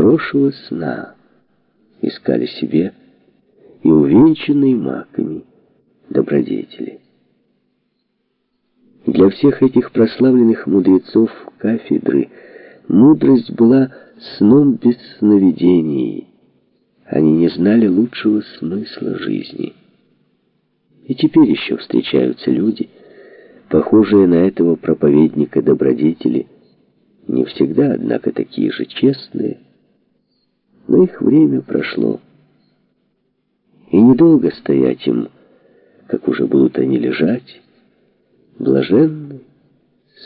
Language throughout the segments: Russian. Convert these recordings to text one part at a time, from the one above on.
хорошего сна искали себе и увенчанные маками добродетели. Для всех этих прославленных мудрецов кафедры мудрость была сном без сновидений. Они не знали лучшего смысла жизни. И теперь еще встречаются люди, похожие на этого проповедника добродетели, не всегда, однако, такие же честные, их время прошло. И недолго стоять им, как уже будут они лежать, блаженны,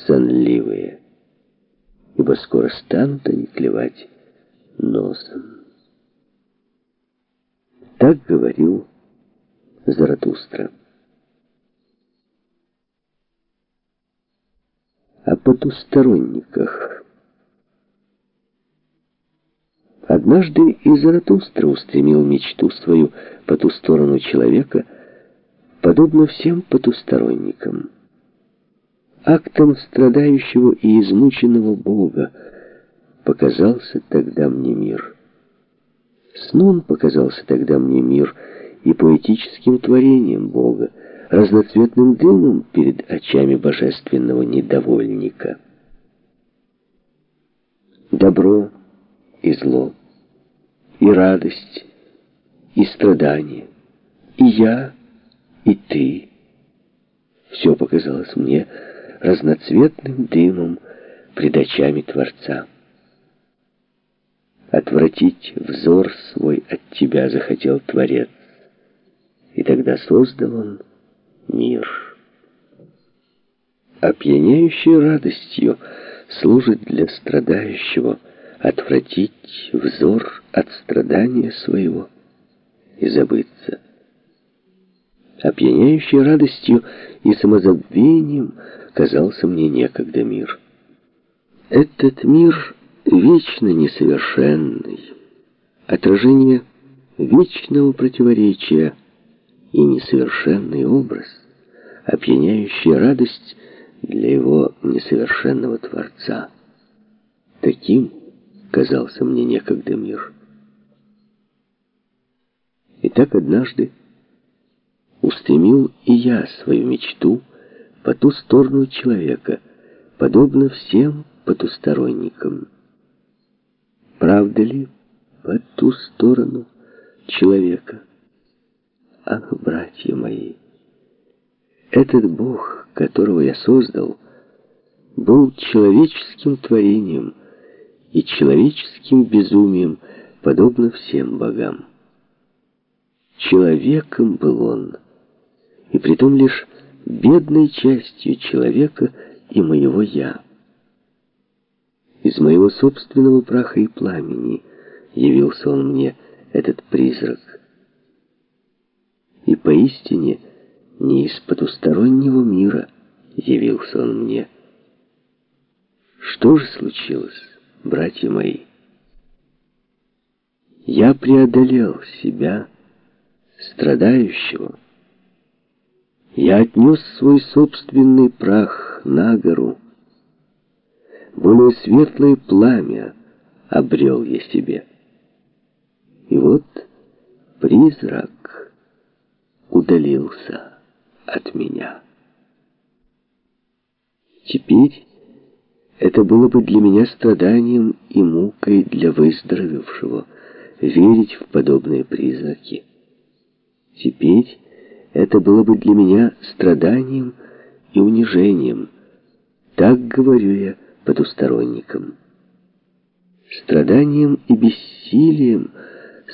сонливые, ибо скоро станут они клевать носом. Так говорил Заратустра. О потусторонниках. Однажды и Заратустра устремил мечту свою по ту сторону человека, подобно всем потусторонникам. Актом страдающего и измученного Бога показался тогда мне мир. Сном показался тогда мне мир и поэтическим творением Бога, разноцветным дымом перед очами божественного недовольника. Добро и зло, и радость, и страдание, и я, и ты. Все показалось мне разноцветным дымом пред очами Творца. Отвратить взор свой от тебя захотел Творец, и тогда создал он мир. Опьяняющей радостью служит для страдающего отвратить взор от страдания своего и забыться. Опьяняющей радостью и самозабвением казался мне некогда мир. Этот мир вечно несовершенный, отражение вечного противоречия и несовершенный образ, опьяняющая радость для его несовершенного Творца. Таким казался мне некогда мир. И так однажды устремил и я свою мечту по ту сторону человека, подобно всем потусторонникам. Правда ли по ту сторону человека? Ах, братья мои, этот Бог, которого я создал, был человеческим творением и человеческим безумием, подобно всем богам. Человеком был он, и притом лишь бедной частью человека и моего «я». Из моего собственного праха и пламени явился он мне, этот призрак — и поистине не из потустороннего мира явился он мне. Что же случилось, братья мои? Я преодолел себя, страдающего. Я отнес свой собственный прах на гору. Более светлое пламя обрел я себе. И вот призрак удалился от меня. Теперь это было бы для меня страданием и мукой для выздоровевшего, верить в подобные призраки. Теперь это было бы для меня страданием и унижением. Так говорю я потусторонникам. Страданием и бессилием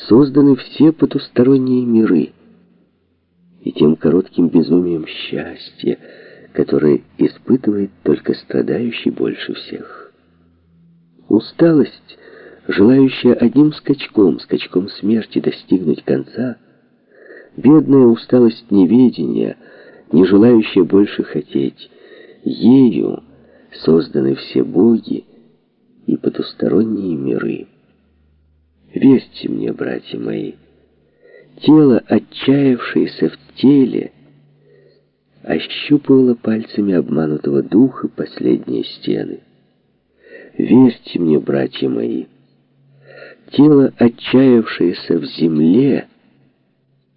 созданы все потусторонние миры — и тем коротким безумием счастья, которое испытывает только страдающий больше всех. Усталость, желающая одним скачком, скачком смерти достигнуть конца, бедная усталость неведения, не желающая больше хотеть, ею созданы все боги и потусторонние миры. Верьте мне, братья мои, Тело, отчаявшееся в теле, ощупывало пальцами обманутого духа последние стены. Верьте мне, братья мои, тело, отчаявшееся в земле,